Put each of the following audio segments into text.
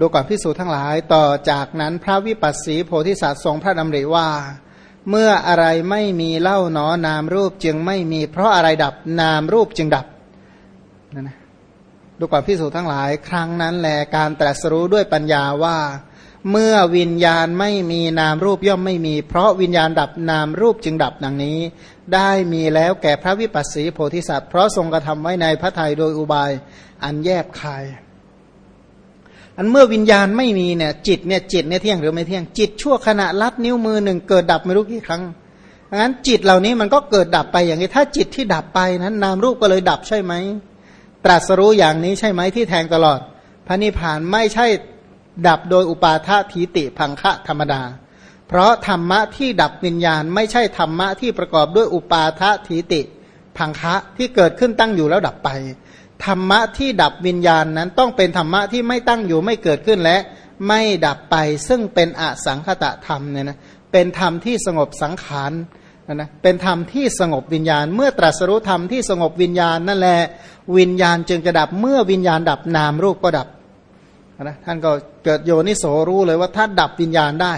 ดูก่อนพิสูจน์ทั้งหลายต่อจากนั้นพระวิปัสสีโพธิสัตว์ทรงพระดำริว่า เมื่ออะไรไม่มีเล่าหนอนามรูปจึงไม่มี เพราะอะไรดับนามรูปจึงดับนั่นนะดูก่อนพิสูจน์ทั้งหลาย ครั้งนั้นแหลการตรัสรู้ด้วยปัญญาว่า เมื่อวิญญาณไม่มีนามรูปย่อมไม่มี เพราะวิญญาณดับนามรูปจึงดับดังนี้ ได้มีแล้วแก่พระวิปัสสีโพธิสัตว์เพราะทรงกระทำไว้ในพระทัยโดยอุบายอันแยบคาย อันเมื่อวิญญาณไม่มีเนี่ยจิตเนี่ยจิตเนี่ยเที่ยงหรือไม่เที่ยงจิตชั่วขณะลัดนิ้วมือหนึ่งเกิดดับไม่รู้กี่ครั้งงั้นจิตเหล่านี้มันก็เกิดดับไปอย่างนี้ ถ้าจิตที่ดับไปนั้นนามรูปก็เลยดับใช่ไหมตรัสรู้อย่างนี้ใช่ไหมที่แทงตลอด พระนิพพานไม่ใช่ดับโดยอุปาททีติพังคะธรรมดา เพราะธรรมะที่ดับวิญญาณ ไม่ใช่ธรรมะที่ประกอบด้วยอุปาททีติพังคะที่เกิดขึ้นตั้งอยู่แล้วดับไป ธรรมะที่ดับวิญญาณนั้นต้องเป็นธรรมะที่ไม่ตั้งอยู่ไม่เกิดขึ้นและไม่ดับไปซึ่งเป็นอสังคตะธรรมเนี่ยนะเป็นธรรมที่สงบสังขารนะนะเป็นธรรมที่สงบวิญญาณ เมื่อตรัสรู้ธรรมที่สงบวิญญาณนั่นแหละวิญญาณจึงจะดับเมื่อวิญญาณดับนามรูปก็ดับนะท่านก็เกิดโยนิโสรู้เลยว่าถ้าดับวิญญาณได้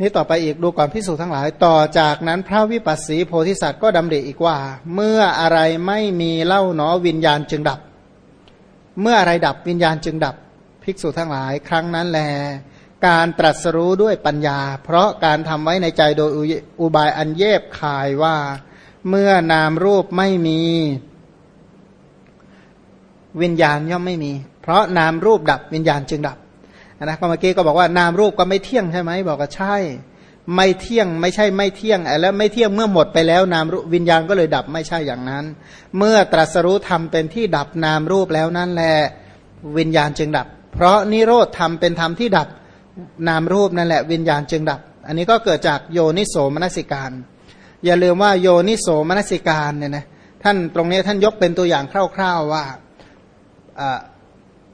นี่ต่อไปอีกดูก่อนพิสูจทั้งหลาย ต่อจากนั้นพระวิปัสสีโพธิสัตว์ก็ดำริอีกว่า เมื่ออะไรไม่มีเล่าหนอวิญญาณจึงดับ เมื่ออะไรดับวิญญาณจึงดับ ภิกษุทั้งหลาย ครั้งนั้นแล การตรัสรู้ด้วยปัญญา เพราะการทำไว้ในใจโดยอุบายอันเย็บคายว่า เมื่อนามรูปไม่มี วิญญาณย่อมไม่มี เพราะนามรูปดับวิญญาณจึงดับ นะก็เมื่อกี้ก็บอกว่านามรูปก็ไม่เที่ยงใช่ไหมบอกว่าใช่ ไม่เที่ยงไม่ใช่ไม่เที่ยงแล้วไม่เที่ยงเมื่อหมดไปแล้วนามวิญญาณก็เลยดับไม่ใช่อย่างนั้น เมื่อตรัสรู้ธรรมเป็นที่ดับนามรูปแล้วนั่นแหละวิญญาณจึงดับ เพราะนิโรธธรรมเป็นธรรมที่ดับนามรูปนั่นแหละวิญญาณจึงดับ อันนี้ก็เกิดจากโยนิโสมนสิการ อย่าลืมว่าโยนิโสมนสิการเนี่ยนะท่านตรงนี้ท่านยกเป็นตัวอย่างคร่าว ๆว่า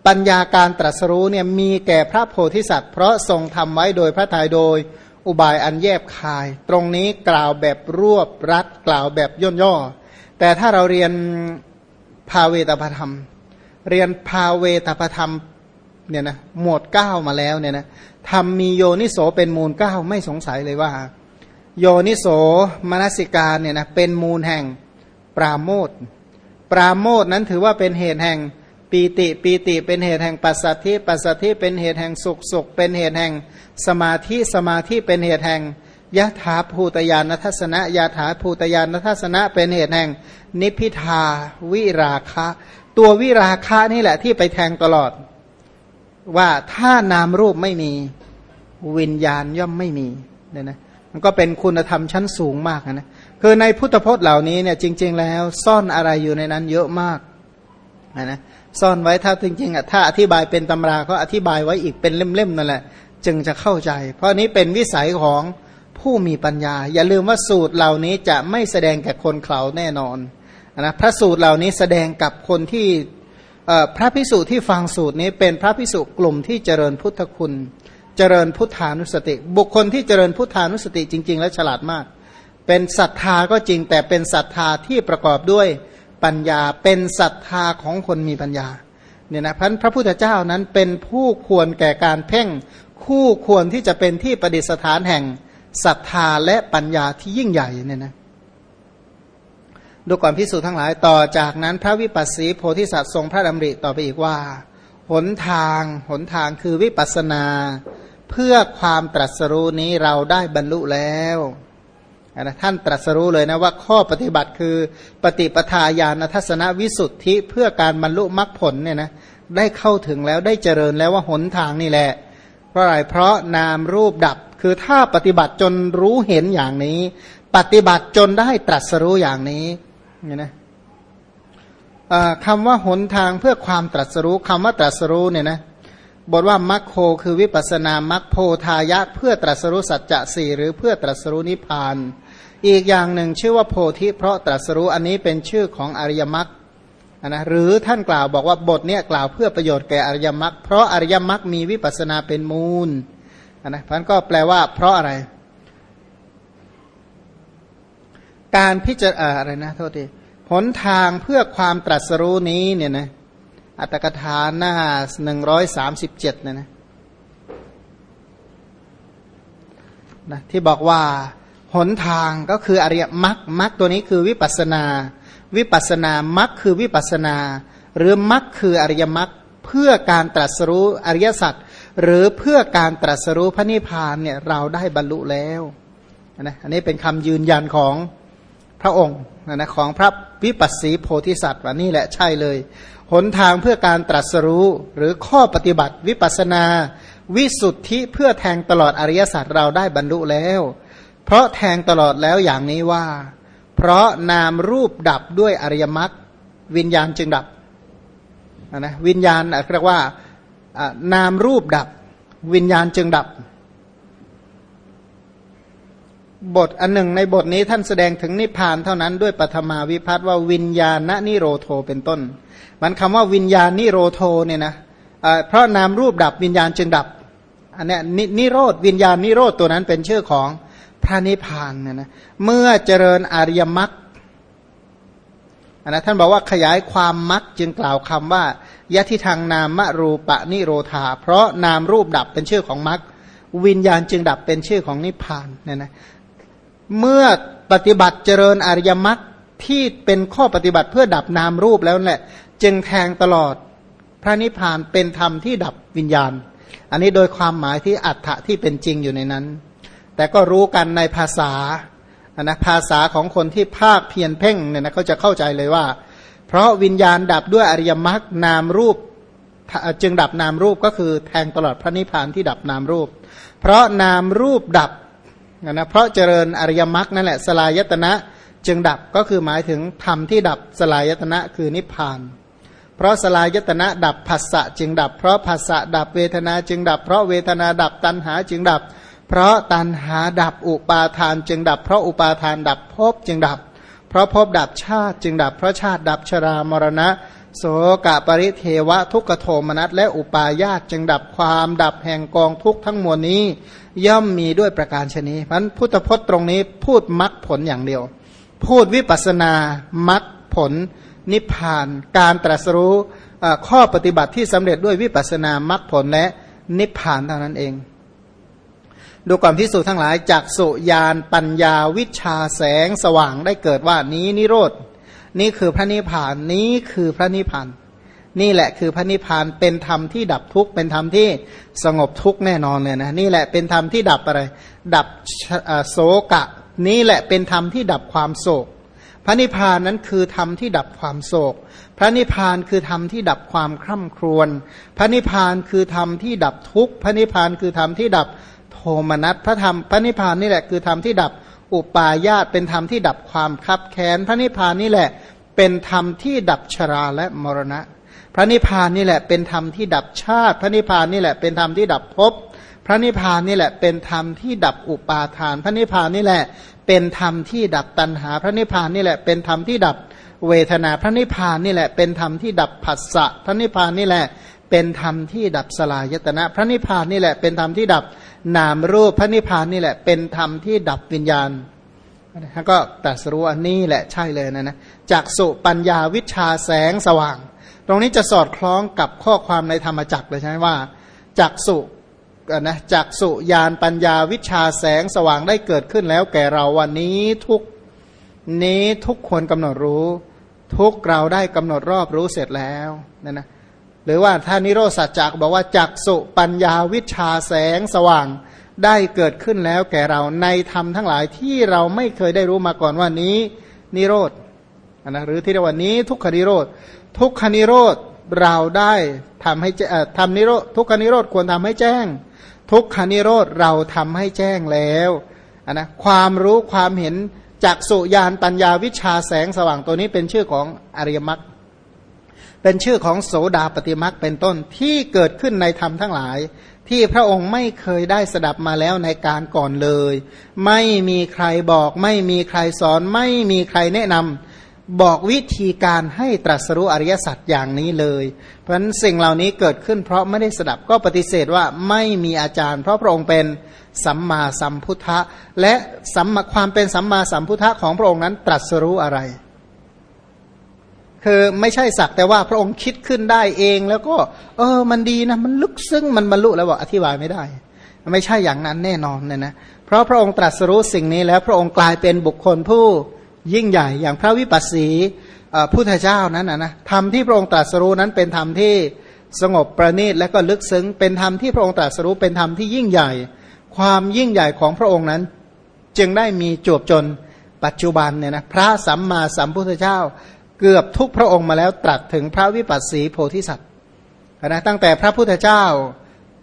ปัญญาการตรัสรู้เนี่ยมีแก่พระโพธิสัตว์ เพราะทรงทำไว้โดยพระทัยโดยอุบายอันแยบคาย ตรงนี้กล่าวแบบรวบรัดกล่าวแบบย่นย่อ แต่ถ้าเราเรียนภาเวตาธรรม เรียนภาเวตาธรรมเนี่ยนะหมวดเก้ามาแล้วเนี่ยนะทำมีโยนิโสเป็นมูลเก้าไม่สงสัยเลยว่า โยนิโสมนสิการเนี่ยนะเป็นมูลแห่งปราโมทปราโมทนั้นถือว่าเป็นเหตุแห่ง ปีติปีติเป็นเหตุแห่งปัสสัทธิปัสสัทธิเป็นเหตุแห่งสุขสุข เป็นเหตุแห่งสมาธิสมาธิเป็นเหตุแห่งยะถาภูตยานทัศนะยะถาภูตยานทัศนะเป็นเหตุแห่ง นิพิทาวิราคะ ตัววิราคะนี่แหละที่ไปแทงตลอด ว่าถ้านามรูปไม่มีวิญญาณย่อมไม่มีเนี่ยนะมันก็เป็นคุณธรรมชั้นสูงมากนะคือในพุทธพจน์เหล่านี้เนี่ยจริง ๆ แล้วซ่อนอะไรอยู่ในนั้นเยอะมากนะ ซ่อนไว้ถ้าจริงๆอะถ้าอธิบายเป็นตำราก็อธิบายไว้อีกเป็นเล่มๆนั่นแหละ จึงจะเข้าใจ เพราะนี้เป็นวิสัยของผู้มีปัญญา อย่าลืมว่าสูตรเหล่านี้จะไม่แสดงแก่คนเขาแน่นอนนะพระสูตรเหล่านี้แสดงกับคนที่พระพิสุที่ฟังสูตรนี้เป็นพระพิสุกลุ่มที่เจริญพุทธคุณ เจริญพุทธานุสติ บุคคลที่เจริญพุทธานุสติจริง ๆ และฉลาดมาก เป็นศรัทธาก็จริงแต่เป็นศรัทธาที่ประกอบด้วย ปัญญา เป็นศรัทธาของคนมีปัญญาเนี่ยนะพันพระพุทธเจ้านั้นเป็นผู้ควรแก่การเพ่ง คู่ควรที่จะเป็นที่ประดิษฐานแห่งศรัทธาและปัญญาที่ยิ่งใหญ่เนี่ยนะดูก่อนพิสูจน์ทั้งหลายต่อจากนั้นพระวิปัสสีโพธิสัตว์ทรงพระดำริต่อไปอีกว่า หนทางหนทางคือวิปัสนา เพื่อความตรัสรู้นี้เราได้บรรลุแล้ว นะท่านตรัสรู้เลยนะว่าข้อปฏิบัติคือปฏิปทาญาณทัศนวิสุทธิเพื่อการบรรลุมรรคผลเนี่ยนะได้เข้าถึงแล้วได้เจริญแล้วว่าหนทางนี่แหละ เพราะอะไรเพราะนามรูปดับคือถ้าปฏิบัติจนรู้เห็นอย่างนี้ ปฏิบัติจนได้ตรัสรู้อย่างนี้เนี่ยนะคำว่าหนทางเพื่อความตรัสรู้คำว่าตรัสรู้เนี่ยนะ บทว่ามัคโคคือวิปัสนามัคโพทายะ เพื่อตรัสรู้สัจจะสี่หรือเพื่อตรัสรู้นิพพาน อีกอย่างหนึ่งชื่อว่าโพธิเพราะตรัสรู้อันนี้เป็นชื่อของอริยมรรคนะหรือท่านกล่าวบอกว่าบทเนี้ยกล่าวเพื่อประโยชน์แก่อริยมรรคเพราะอริยมรรคมีวิปัสนาเป็นมูลนะพันก็แปลว่า เพราะอะไร การพิจารณาอะไรนะโทษทีผลทางเพื่อความตรัสรู้นี้เนี่ยนะ อัตกถาหน้าหนึ่งร้อยสามสิบเจ็ดนะนะนะที่บอกว่าหนทางก็คืออริยมรรคมรรคตัวนี้คือวิปัสนา วิปัสนามรรคคือวิปัสนา หรือมรรคคืออริยมรรคเพื่อการตรัสรู้อริยสัจหรือเพื่อการตรัสรู้พระนิพพานเนี่ยเราได้บรรลุแล้วนะอันนี้เป็นคำยืนยันของพระองค์นะของพระวิปัสสีโพธิสัตว์ว่านี่แหละใช่เลย หนทางเพื่อการตรัสรู้หรือข้อปฏิบัติวิปัสนา วิสุทธิเพื่อแทงตลอดอริยสัจเราได้บรรลุแล้ว เพราะแทงตลอดแล้วอย่างนี้ว่า เพราะนามรูปดับด้วยอริยมรรควิญญาณจึงดับนะวิญญาณเรียกว่านามรูปดับ วิญญาณจึงดับ บทอันหนึ่งในบทนี้ท่านแสดงถึงนิพพานเท่านั้นด้วยปฐมาวิพัฒว่าวิญญาณนิโรโทเป็นต้น มันคำว่าวิญญาณนิโรโทเนี่ยนะเพราะนามรูปดับวิญญาณจึงดับอันนี้นิโรธวิญญาณนิโรธตัวนั้นเป็นชื่อของพระนิพพานเนี่ยนะเมื่อเจริญอริยมรรคอันนะท่านบอกว่าขยายความมรรคจึงกล่าวคำว่ายะทิทางนามรูปะนิโรธา เพราะนามรูปดับเป็นชื่อของมรรควิญญาณจึงดับเป็นชื่อของนิพพานเนี่ยนะ เมื่อปฏิบัติเจริญอริยมรรคที่เป็นข้อปฏิบัติเพื่อดับนามรูปแล้วแหละ จึงแทงตลอดพระนิพพานเป็นธรรมที่ดับวิญญาณ อันนี้โดยความหมายที่อัฏฐะที่เป็นจริงอยู่ในนั้น แต่ก็รู้กันในภาษานะภาษาของคนที่ภาคเพียนเพ่งเนี่ยนะเขาจะเข้าใจเลยว่า เพราะวิญญาณดับด้วยอริยมรรคนามรูปจึงดับนามรูปก็คือแทงตลอดพระนิพพานที่ดับนามรูป เพราะนามรูปดับ นะเพราะเจริญอริยมรรคนั่นแหละสลายตนะจึงดับก็คือหมายถึงธรรมที่ดับสลายตนะคือนิพพาน เพราะสลายตนะดับภาษะจึงดับ เพราะภาษะดับเวทนาจึงดับ เพราะเวทนาดับตัณหาจึงดับ เพราะตัณหาดับอุปาทานจึงดับ เพราะอุปาทานดับภพจึงดับ เพราะภพดับชาติจึงดับ เพราะชาติดับชรามรณะ โสกะปริเทวะทุกขโทมนัสและอุปาญาตจึงดับความดับแห่งกองทุกทั้งมวลนี้ ย่อมมีด้วยประการชนีพันพุทธพจน์ตรงนี้พูดมรรคผลอย่างเดียว พูดวิปัสนามรรคผล นิพพาน การตรัสรู้ข้อปฏิบัติที่สำเร็จด้วยวิปัสนามรรคผลและนิพพานเท่านั้นเอง ดูก่อนพิสูจทั้งหลายจากสุยานปัญญาวิชาแสงสว่างได้เกิดว่านี้นิโรด นี่คือพระนิพพานนี้คือพระนิพพานนี่แหละคือพระนิพพานเป็นธรรมที่ดับทุกข์เป็นธรรมที่สงบทุกข์แน่นอนเลยนะนี่แหละเป็นธรรมที่ดับอะไร ดับโศกะ นี่แหละเป็นธรรมที่ดับความโศก พระนิพพานนั้นคือธรรมที่ดับความโศก พระนิพพานคือธรรมที่ดับความคร่ำครวญพระนิพพานคือธรรมที่ดับทุกข์พระนิพพานคือธรรมที่ดับโทมนัสพระธรรมพระนิพพานนี่แหละคือธรรมที่ดับอุปาญาตเป็นธรรมที่ดับความคับแค้นพระนิพพานนี่แหละ เป็นธรรมที่ดับชราและมรณะ พระนิพพานนี่แหละเป็นธรรมที่ดับชาติ พระนิพพานนี่แหละเป็นธรรมที่ดับภพพระนิพพานนี่แหละเป็นธรรมที่ดับอุปาทาน พระนิพพานนี่แหละเป็นธรรมที่ดับตัณหา พระนิพพานนี่แหละเป็นธรรมที่ดับเวทนา พระนิพพานนี่แหละเป็นธรรมที่ดับผัสสะ พระนิพพานนี่แหละเป็นธรรมที่ดับสลายตนะ พระนิพพานนี่แหละเป็นธรรมที่ดับนามรูป พระนิพพานนี่แหละเป็นธรรมที่ดับวิญญาณ ท่านก็ตัดรู้อันนี้แหละใช่เลยนะนะจากสุปัญญาวิชาแสงสว่าง ตรงนี้จะสอดคล้องกับข้อความในธรรมจักรเลยใช่ไหมว่าจากสุนะจากสุยานปัญญาวิชาแสงสว่างได้เกิดขึ้นแล้วแก่เราวันนี้ทุกนี้ทุกคนกำหนดรู้ ทุกเราได้กำหนดรอบรู้เสร็จแล้วนะนะหรือว่าท่านิโรสัจจักบอกว่าจักสุปัญญาวิชาแสงสว่าง ได้เกิดขึ้นแล้วแก่เราในธรรมทั้งหลายที่เราไม่เคยได้รู้มาก่อนว่านี้นิโรธนะหรือที่เรียกว่านี้ทุกขนิโรธทุกขนิโรธเราได้ทำให้ทำนิโรธทุกขนิโรธควรทำให้แจ้ง ทุกขนิโรธเราทำให้แจ้งแล้วนะความรู้ความเห็นจากสุญานปัญญาวิชาแสงสว่างตัวนี้เป็นชื่อของอริยมรรคเป็นชื่อของโสดาปฏิมักเป็นต้นที่เกิดขึ้นในธรรมทั้งหลาย ที่พระองค์ไม่เคยได้สดับมาแล้วในการก่อนเลย ไม่มีใครบอกไม่มีใครสอน ไม่มีใครแนะนำบอกวิธีการให้ตรัสรู้อริยสัจอย่างนี้เลย เพราะฉะนั้นสิ่งเหล่านี้เกิดขึ้นเพราะไม่ได้สดับก็ปฏิเสธว่าไม่มีอาจารย์ เพราะพระองค์เป็นสัมมาสัมพุทธะและสัมมาความเป็นสัมมาสัมพุทธะของพระองค์นั้นตรัสรู้อะไร คือไม่ใช่สักแต่ว่าพระองค์คิดขึ้นได้เอง แล้วก็ เออ มันดีนะ มันลึกซึ้งมันบรรลุแล้วบอกอธิบายไม่ได้ ไม่ใช่อย่างนั้นแน่นอนเนี่ยนะเพราะพระองค์ตรัสรู้สิ่งนี้แล้วพระองค์กลายเป็นบุคคลผู้ยิ่งใหญ่อย่างพระวิปัสสีพุทธเจ้านั้นนะนะธรรมที่พระองค์ตรัสรู้นั้นเป็นธรรมที่สงบประณีตและก็ลึกซึ้งเป็นธรรมที่พระองค์ตรัสรู้เป็นธรรมที่ยิ่งใหญ่ ความยิ่งใหญ่ของพระองค์นั้น จึงได้มีจวบจนปัจจุบันเนี่ยนะพระสัมมาสัมพุทธเจ้า เกือบทุกพระองค์มาแล้วตรัสถึงพระวิปัสสีโพธิสัตว์นะตั้งแต่พระพุทธเจ้า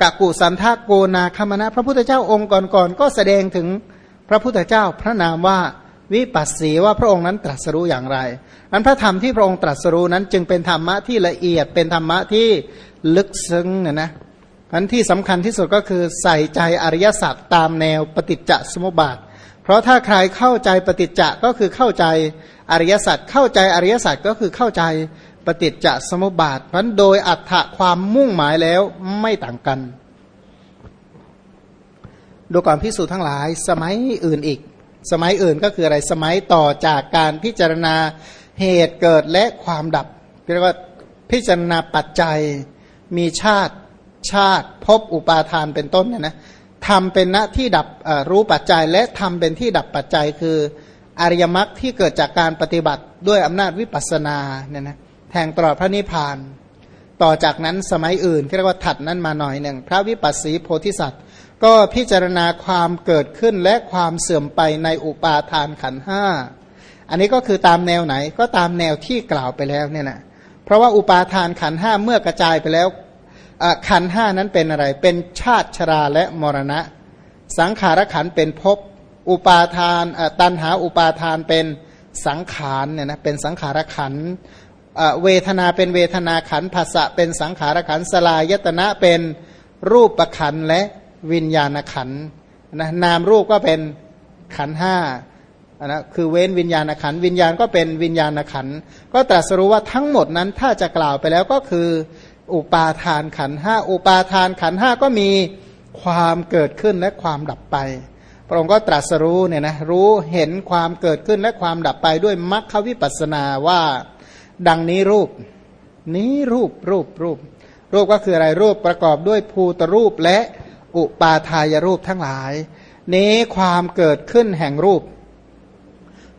กกุสันทโกนาคมณะพระพุทธเจ้าองค์ก่อนๆก็แสดงถึงพระพุทธเจ้าพระนามว่าวิปัสสีว่าพระองค์นั้นตรัสรู้อย่างไร อันพระธรรมที่พระองค์ตรัสรู้นั้นจึงเป็นธรรมะที่ละเอียดเป็นธรรมะที่ลึกซึ้งนี่ยนะอันที่สำคัญที่สุดก็คือใส่ใจอริยสัจตามแนวปฏิจจสมุปบาท เพราะถ้าใครเข้าใจปฏิจจะก็คือเข้าใจอริยสัจเข้าใจอริยสัจก็คือเข้าใจปฏิจจสมุปบาทเพราะโดยอัตถะความมุ่งหมายแล้วไม่ต่างกัน ดูก่อนพิสูจน์ทั้งหลาย สมัยอื่นอีก สมัยอื่นก็คืออะไรสมัยต่อจากการพิจารณาเหตุเกิดและความดับเรียกว่าพิจารณาปัจจัยมีชาติชาติพบอุปาทานเป็นต้นเนี่ยนะ ทำเป็นหน้าที่ดับรู้ปัจจัย และทำเป็นที่ดับปัจจัยคืออริยมรรคที่เกิดจากการปฏิบัติด้วยอำนาจวิปัสสนาเนี่ยนะแทงตลอดพระนิพพาน ต่อจากนั้นสมัยอื่นที่เรียกว่าถัดนั้นมาหน่อยหนึ่งพระวิปัสสีโพธิสัตว์ ก็พิจารณาความเกิดขึ้นและความเสื่อมไปในอุปาทานขันห้าอันนี้ก็คือตามแนวไหนก็ตามแนวที่กล่าวไปแล้วเนี่ยนะเพราะว่าอุปาทานขันห้าเมื่อกระจายไปแล้ว ขันห้านั้นเป็นอะไร เป็นชาติชราและมรณะ สังขารขันเป็นภพ อุปาทานตันหาอุปาทานเป็นสังขารเนี่ยนะ เป็นสังขารขันเวทนาเป็นเวทนาขันภาษะเป็นสังขารขันสลายตนะเป็นรูปประขันและวิญญาณขันนะนามรูปก็เป็นขันห้านะคือเว้นวิญญาณขันวิญญาณก็เป็นวิญญาณขันก็ตรัสรู้ว่าทั้งหมดนั้นถ้าจะกล่าวไปแล้วก็คือ อุปาทานขันห้าอุปาทานขันห้าก็มีความเกิดขึ้นและความดับไป พระองค์ก็ตรัสรู้เนี่ยนะรู้เห็นความเกิดขึ้นและความดับไปด้วยมรรควิปัสนาว่าดังนี้รูป นี้รูปรูปรูป รูปก็คืออะไรรูปประกอบด้วยภูตรูปและอุปาทายรูปทั้งหลาย นี้ความเกิดขึ้นแห่งรูป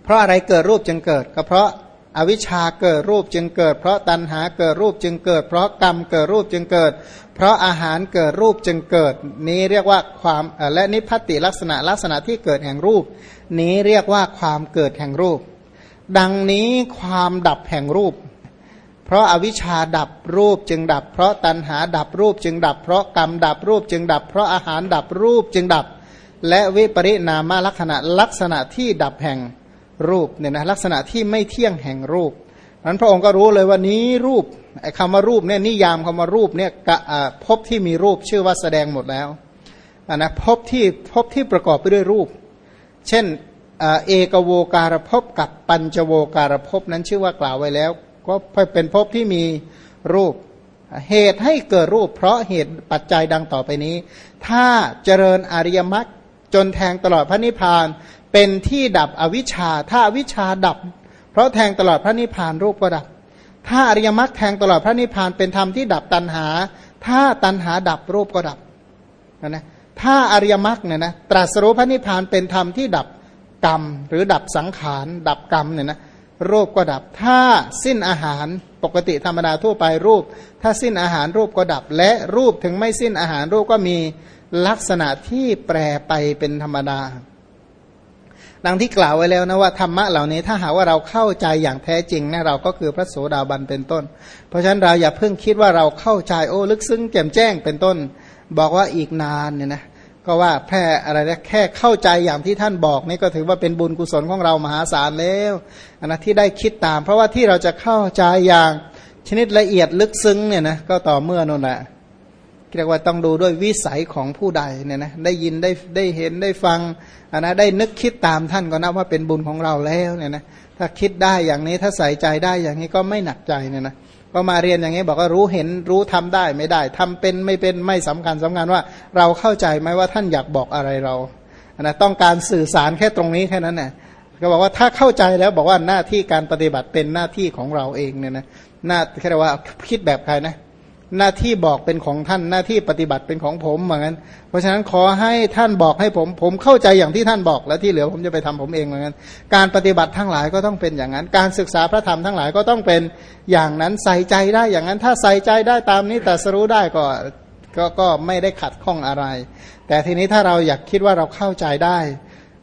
เพราะอะไรเกิดรูปจึงเกิด ก็เพราะ อวิชชาเกิดรูปจึงเกิด เพราะตัณหาเกิดรูปจึงเกิด เพราะกรรมเกิดรูปจึงเกิด เพราะอาหารเกิดรูปจึงเกิด นี้เรียกว่าความและนิพพติลักษณะลักษณะที่เกิดแห่งรูป นี้เรียกว่าความเกิดแห่งรูป ดังนี้ความดับแห่งรูป เพราะอาวิชชาดับรูปจึงดับ เพราะตัณหาดับรูปจึงดับ เพราะกรรมดับรูปจึงดับ เพราะอาหารดับรูปจึงดับ และวิปริณามลักษณะลักษณะที่ดับแห่ง รูปเนี่ยนะลักษณะที่ไม่เที่ยงแห่งรูปนั้นพระองค์ก็รู้เลยว่านี้รูปไอ้คำว่ารูปเนี่ยนิยามคำว่ารูปเนี่ยพบที่มีรูปชื่อว่าแสดงหมดแล้วนะพบที่พบที่ประกอบไปด้วยรูป เช่นเอกโวการภพกับปัญจโวการภพนั้นชื่อว่ากล่าวไว้แล้ว ก็เป็นภพที่มีรูป เหตุให้เกิดรูป เพราะเหตุปัจจัยดังต่อไปนี้ ถ้าเจริญอริยมรรคจนแทงตลอดพระนิพพาน เป็นที่ดับอวิชชา ถ้าอวิชชาดับ เพราะแทงตลอดพระนิพพานรูปก็ดับ ถ้าอริยมรรคแทงตลอดพระนิพพานเป็นธรรมที่ดับตัณหา ถ้าตัณหาดับรูปก็ดับนะถ้าอริยมรรคเนี่ยนะตรัสรู้พระนิพพานเป็นธรรมที่ดับกรรม หรือดับสังขาร ดับกรรมเนี่ยนะรูปก็ดับ ถ้าสิ้นอาหารปกติธรรมดาทั่วไปรูป ถ้าสิ้นอาหารรูปก็ดับ และรูปถึงไม่สิ้นอาหารรูปก็มีลักษณะที่แปรไปเป็นธรรมดา ดังที่กล่าวไว้แล้วนะว่าธรรมะเหล่านี้ถ้าหากว่าเราเข้าใจอย่างแท้จริงนะเราก็คือพระโสดาบันเป็นต้น เพราะฉะนั้นเราอย่าเพิ่งคิดว่าเราเข้าใจโอ้ลึกซึ้งแจ่มแจ้งเป็นต้น บอกว่าอีกนานเนี่ยนะก็ว่าแค่อะไรนะแค่เข้าใจอย่างที่ท่านบอกนี่ก็ถือว่าเป็นบุญกุศลของเรามหาศาลแล้วนะที่ได้คิดตาม เพราะว่าที่เราจะเข้าใจอย่างชนิดละเอียดลึกซึ้งเนี่ยนะก็ต่อเมื่อนั่นแหละ เรียกว่าต้องดูด้วยวิสัยของผู้ใดเนี่ยนะได้ยินได้ได้เห็นได้ฟังอันนะได้นึกคิดตามท่านก็นับว่าเป็นบุญของเราแล้วเนี่ยนะถ้าคิดได้อย่างนี้ถ้าใส่ใจได้อย่างนี้ก็ไม่หนักใจเนี่ยนะก็มาเรียนอย่างนี้บอกว่ารู้เห็นรู้ทำได้ไม่ได้ทำเป็นไม่เป็นไม่สำคัญสำคัญว่า เราเข้าใจไหมว่าท่านอยากบอกอะไรเราอันนะต้องการสื่อสารแค่ตรงนี้แค่นั้นแหละก็บอกว่าถ้าเข้าใจแล้วบอกว่าหน้าที่การปฏิบัติเป็นหน้าที่ของเราเองเนี่ยนะหน้าแค่ว่าคิดแบบใครนะ หน้าที่บอกเป็นของท่านหน้าที่ปฏิบัติเป็นของผมเหมือนกันเพราะฉะนั้นขอให้ท่านบอกให้ผม ผมเข้าใจอย่างที่ท่านบอกแล้วที่เหลือผมจะไปทำผมเองเหมือนกันการปฏิบัติทั้งหลายก็ต้องเป็นอย่างนั้น การศึกษาพระธรรมทั้งหลายก็ต้องเป็นอย่างนั้นใส่ใจได้อย่างนั้น ถ้าใส่ใจได้ตามนี้แต่สรู้ได้ก็ก็ก็ไม่ได้ขัดข้องอะไร แต่ทีนี้ถ้าเราอยากคิดว่าเราเข้าใจได้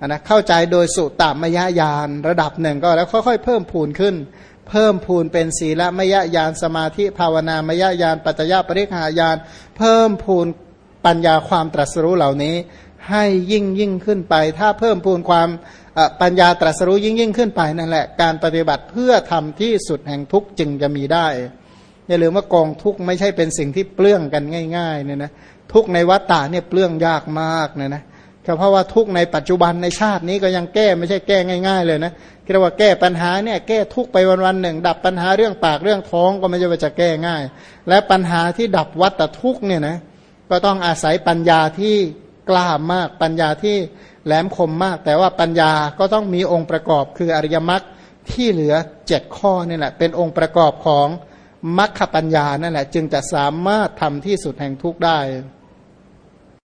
นะเข้าใจโดยสุตตมยญาณระดับหนึ่งก็แล้วค่อยๆ เพิ่มพูนขึ้น เพิ่มพูนเป็นศีละมยญาณสมาธิภาวนามยญาณปัจจยปริหายานเพิ่มพูนปัญญาความตรัสรู้เหล่านี้ ให้ยิ่งยิ่งขึ้นไป ถ้าเพิ่มพูนความปัญญาตรัสรู้ยิ่งยิ่งขึ้นไปนั่นแหละการปฏิบัติเพื่อทำที่สุดแห่งทุกจึงจะมีได้อย่าลืมว่ากองทุกไม่ใช่เป็นสิ่งที่เปลื้องกันง่ายๆเนี่ยนะทุกในวัฏฏะเนี่ยเปลื้องยากมากเนี่ยนะ เพราะว่าทุกในปัจจุบันในชาตินี้ก็ยังแก้ไม่ใช่แก้ง่าย ๆ เลยนะเรียกว่าแก้ปัญหาเนี่ยแก้ทุกไปวันๆหนึ่ง ดับปัญหาเรื่องปากเรื่องท้องก็ไม่ใช่ว่าจะแก้ง่าย และปัญหาที่ดับวัฏทุกเนี่ยนะก็ต้องอาศัยปัญญาที่กล้ามากปัญญาที่แหลมคมมาก แต่ว่าปัญญาก็ต้องมีองค์ประกอบคืออริยมรรคที่เหลือเจ็ดข้อนี่แหละเป็นองค์ประกอบของมรรคปัญญานั่นแหละ จึงจะสามารถทำที่สุดแห่งทุกได้